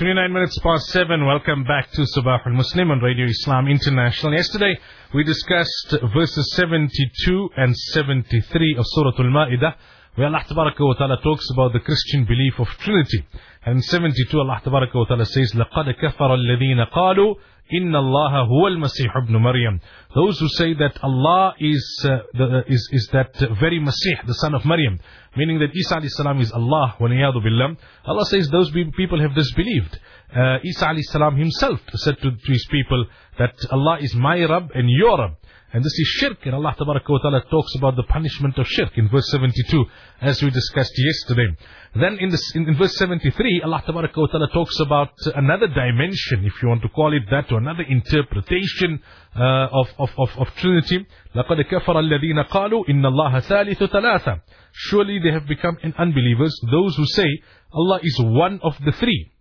29 minutes past 7. Welcome back to Sabah al-Muslim on Radio Islam International. Yesterday, we discussed verses 72 and 73 of Surah Al-Ma'idah, where Allah wa ta'ala talks about the Christian belief of Trinity. And 72, Allah wa ta'ala says, لَقَدْ كَفَرَ الَّذِينَ قَالُوا إن الله هو المسيح ابن مريم. Those who say that Allah is, uh, the, is, is that very Masih, the son of Maryam, meaning that Isa alayhi salam is Allah, وَنِيَادُ billah. Allah says those people have disbelieved. Uh, Isa alayhi salam himself said to, to his people that Allah is my Rabb and your Rabb. And this is shirk, and Allah Ta'ala talks about the punishment of shirk in verse 72, as we discussed yesterday. Then in, this, in, in verse 73, Allah Ta'ala talks about another dimension, if you want to call it that, or another interpretation uh, of, of, of, of Trinity. لَقَدْ كَفَرَ الَّذِينَ قَالُوا إِنَّ اللَّهَ ثَالِثُ ثَلَاثًا Surely they have become unbelievers, those who say Allah is one of the three.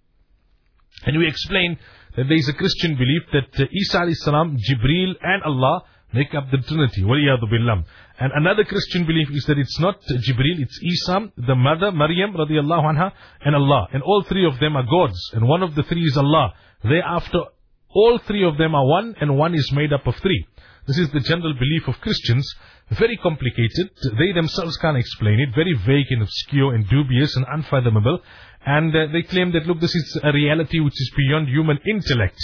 And we explain that there is a Christian belief that uh, Isa salam, Jibreel and Allah make up the Trinity. Billah. And another Christian belief is that it's not Jibril, it's Isa, the mother, Maryam radiallahu anha, and Allah. And all three of them are gods. And one of the three is Allah. Thereafter, all three of them are one, and one is made up of three. This is the general belief of Christians. Very complicated. They themselves can't explain it. Very vague and obscure and dubious and unfathomable. And uh, they claim that, look, this is a reality which is beyond human intellect.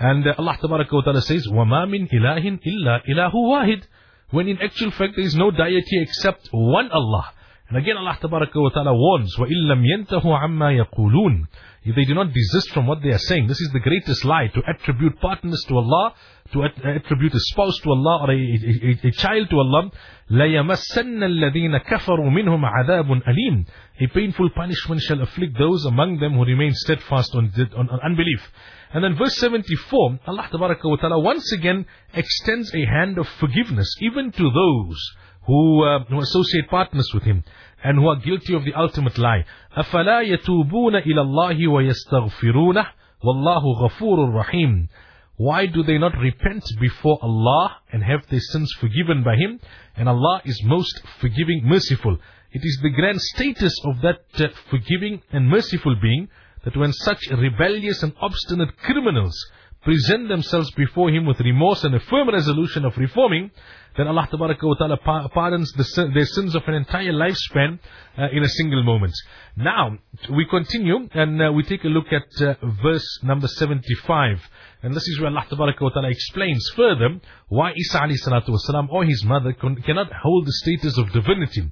And uh, Allah Ta'ala says, وَمَا مِنْ إِلَهٍ إِلَّا إِلَهُ وَاحِدٍ When in actual fact there is no deity except one Allah. And again Allah Ta'ala warns, وَإِلَّمْ يَنْتَهُ عَمَّا يَقُولُونَ If they do not desist from what they are saying, this is the greatest lie, to attribute partners to Allah, to attribute a spouse to Allah or a, a, a child to Allah. لَيَمَسَّنَّ الَّذِينَ كَفَرُوا مِنْهُمْ عَذَابٌ أَلِيمٌ A painful punishment shall afflict those among them who remain steadfast on, on, on unbelief. And then verse 74, Allah Ta'ala once again extends a hand of forgiveness even to those who, uh, who associate partners with Him and who are guilty of the ultimate lie. أَفَلَا يَتُوبُونَ إِلَى اللَّهِ وَيَسْتَغْفِرُونَهُ وَاللَّهُ غَفُورٌ رَحِيمٌ why do they not repent before Allah and have their sins forgiven by Him? And Allah is most forgiving, merciful. It is the grand status of that uh, forgiving and merciful being that when such rebellious and obstinate criminals present themselves before him with remorse and a firm resolution of reforming, then Allah Ta'ala pardons the, their sins of an entire lifespan uh, in a single moment. Now, we continue and uh, we take a look at uh, verse number 75. And this is where Allah Ta'ala explains further why Isa والسلام, or his mother cannot hold the status of divinity.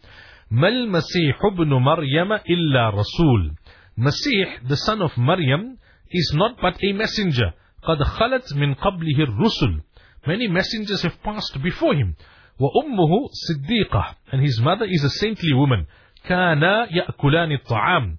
ما المسيح ابن مريم إلا رسول Masih, the son of Maryam, is not but a messenger. قَدْ خَلَتْ مِنْ قَبْلِهِ الرُّسُلِ Many messengers have passed before him. وَأُمُّهُ صِدِّيقَةٌ And his mother is a saintly woman. كَانَا يَأْكُلَانِ الطَّعَامِ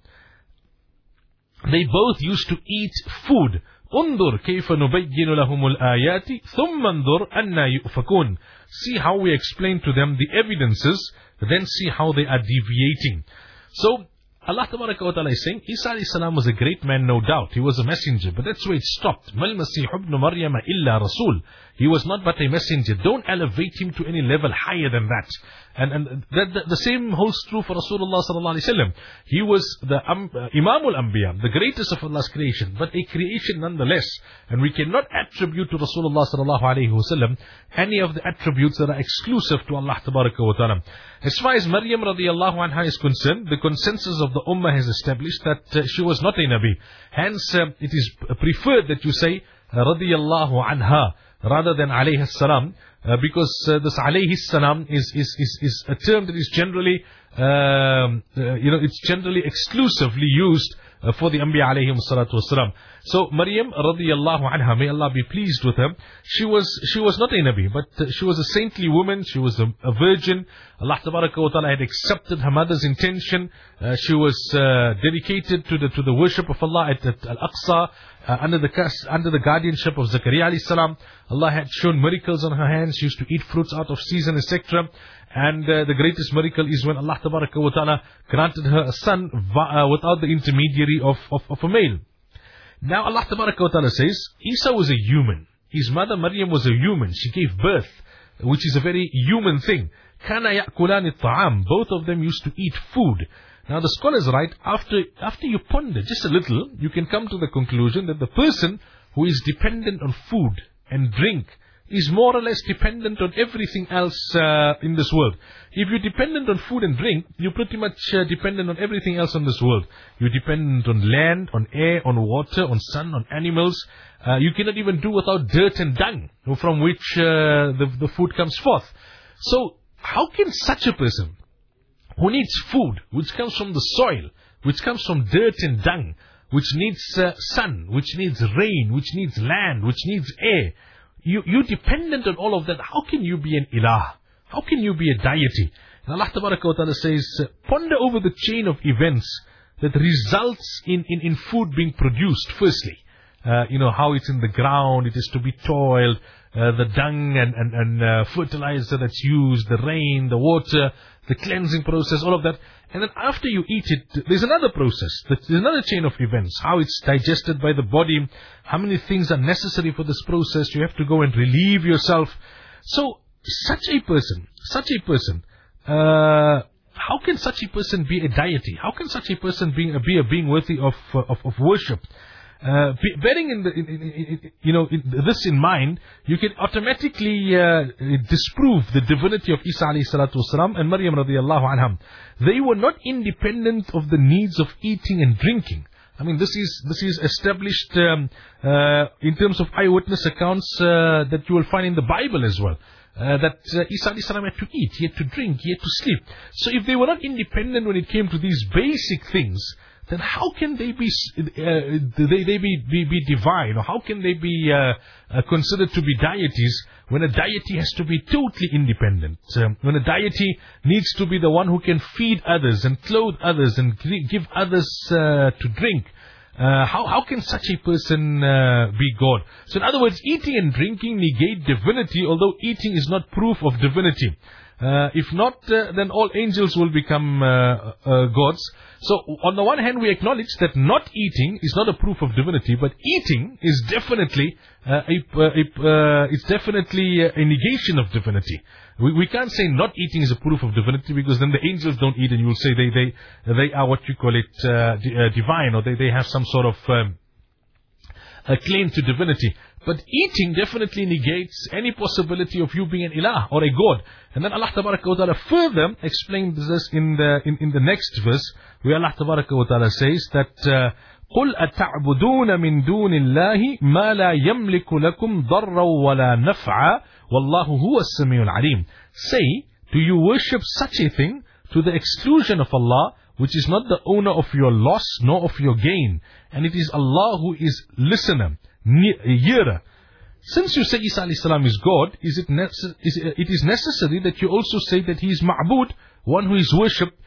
They both used to eat food. انظر كيف نبين لهم الآيات ثم انظر أنا يؤفكون See how we explain to them the evidences, then see how they are deviating. So Allah Ta'ala is saying, Isa salam was a great man, no doubt. He was a messenger, but that's where it stopped. Mal Masih ibn Maryam illa Rasul. He was not but a messenger. Don't elevate him to any level higher than that. And, and the, the same holds true for Rasulullah sallallahu alaihi wasallam. He was the um, uh, Imam al-Anbiya, the greatest of Allah's creation, but a creation nonetheless. And we cannot attribute to Rasulullah sallallahu alaihi wasallam any of the attributes that are exclusive to Allah ta'ala. As far as Maryam radiallahu anha is concerned, the consensus of the Ummah has established that uh, she was not a Nabi. Hence, uh, it is preferred that you say, radiallahu anha rather than alayhi salam, uh, because uh, this alayhi salam is, is, is, is a term that is generally, um, uh, you know, it's generally exclusively used uh, for the Anbiya alayhi salatu wasalam. So Maryam radiyallahu anha, may Allah be pleased with her, she was, she was not a Nabi, but uh, she was a saintly woman, she was a, a virgin. Allah ta'ala had accepted her mother's intention. Uh, she was dedicated to the, to the worship of Allah at, at Al-Aqsa, uh, under the under the guardianship of Zakaria alayhi salam. Allah had shown miracles on her hands. She used to eat fruits out of season, etc. And uh, the greatest miracle is when Allah ta'ala granted her a son uh, without the intermediary of, of, of a male. Now Allah ta'ala says, Isa was a human. His mother Maryam was a human. She gave birth, which is a very human thing. Kana ya'kulani ta'am. Both of them used to eat food. Now the scholars write, after, after you ponder just a little, you can come to the conclusion that the person who is dependent on food and drink is more or less dependent on everything else uh, in this world. If you're dependent on food and drink, you're pretty much uh, dependent on everything else in this world. You're dependent on land, on air, on water, on sun, on animals. Uh, you cannot even do without dirt and dung from which uh, the, the food comes forth. So, how can such a person who needs food, which comes from the soil, which comes from dirt and dung, which needs uh, sun, which needs rain, which needs land, which needs air, you, you're dependent on all of that. How can you be an ilah? How can you be a deity? And Allah Ta'ala says, ponder over the chain of events that results in, in, in food being produced, firstly. Uh, you know, how it's in the ground, it is to be toiled, uh, the dung and, and, and uh, fertilizer that's used, the rain, the water, the cleansing process, all of that. And then after you eat it, there's another process. There's another chain of events. How it's digested by the body, how many things are necessary for this process. You have to go and relieve yourself. So, such a person, such a person, uh, how can such a person be a deity? How can such a person be, be a being worthy of, of, of worship? Uh, bearing in, the, in, in, you know this in mind, you can automatically uh, disprove the divinity of Isa alayhi and Maryam radiallahu anham. They were not independent of the needs of eating and drinking. I mean, this is this is established um, uh, in terms of eyewitness accounts uh, that you will find in the Bible as well. Uh, that uh, Isa had to eat, he had to drink, he had to sleep. So if they were not independent when it came to these basic things, then how can they be uh, they, they be, be, be divine or how can they be uh, uh, considered to be deities when a deity has to be totally independent um, when a deity needs to be the one who can feed others and clothe others and give others uh, to drink uh, how, how can such a person uh, be God? So in other words, eating and drinking negate divinity, although eating is not proof of divinity. Uh, if not, uh, then all angels will become uh, uh, gods. So, on the one hand, we acknowledge that not eating is not a proof of divinity, but eating is definitely uh, a, a it's definitely a negation of divinity. We, we can't say not eating is a proof of divinity because then the angels don't eat, and you will say they they they are what you call it divine, or they they have some sort of um, a claim to divinity. But eating definitely negates any possibility of you being an ilah or a god. And then Allah Ta'ala further explains this in the, in, in the next verse, where Allah Ta'ala says that, قل أتعبدون من دون الله ما لا يملك لكم ضرا ولا نفعا والله هو السميع العليم Say, do you worship such a thing to the exclusion of Allah which is not the owner of your loss nor of your gain and it is Allah who is listener hearer. Since you say Isa salam is God, is it, is it is necessary that you also say that he is ma'bud, one who is worshipped,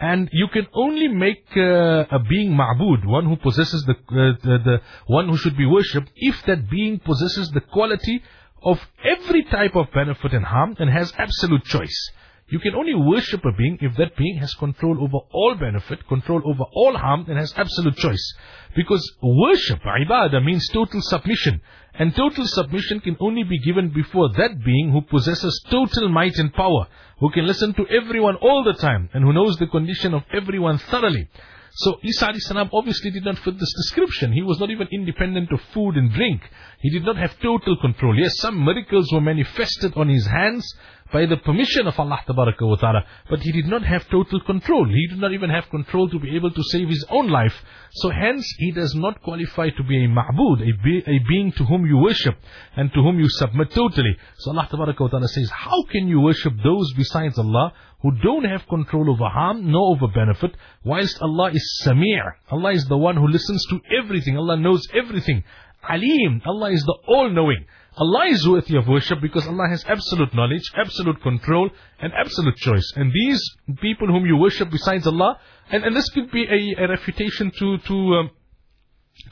and you can only make uh, a being ma'bud, one who possesses the, uh, the, the one who should be worshipped, if that being possesses the quality of every type of benefit and harm and has absolute choice. You can only worship a being if that being has control over all benefit, control over all harm, and has absolute choice. Because worship, ibadah, means total submission. And total submission can only be given before that being who possesses total might and power, who can listen to everyone all the time, and who knows the condition of everyone thoroughly. So Isa obviously did not fit this description. He was not even independent of food and drink. He did not have total control. Yes, some miracles were manifested on his hands, by the permission of Allah ta'ala. But he did not have total control. He did not even have control to be able to save his own life. So hence, he does not qualify to be a ma'bud, a, be, a being to whom you worship and to whom you submit totally. So Allah ta'ala says, how can you worship those besides Allah who don't have control over harm nor over benefit, whilst Allah is Sami'. Allah is the one who listens to everything. Allah knows everything. Alim. Allah is the all-knowing. Allah is worthy of worship because Allah has absolute knowledge, absolute control, and absolute choice. And these people whom you worship besides Allah, and, and this could be a, a refutation to to um,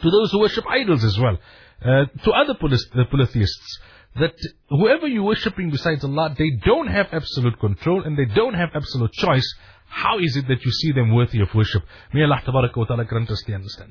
to those who worship idols as well, uh, to other polytheists, that whoever you're worshipping besides Allah, they don't have absolute control and they don't have absolute choice. How is it that you see them worthy of worship? May Allah grant us the understanding.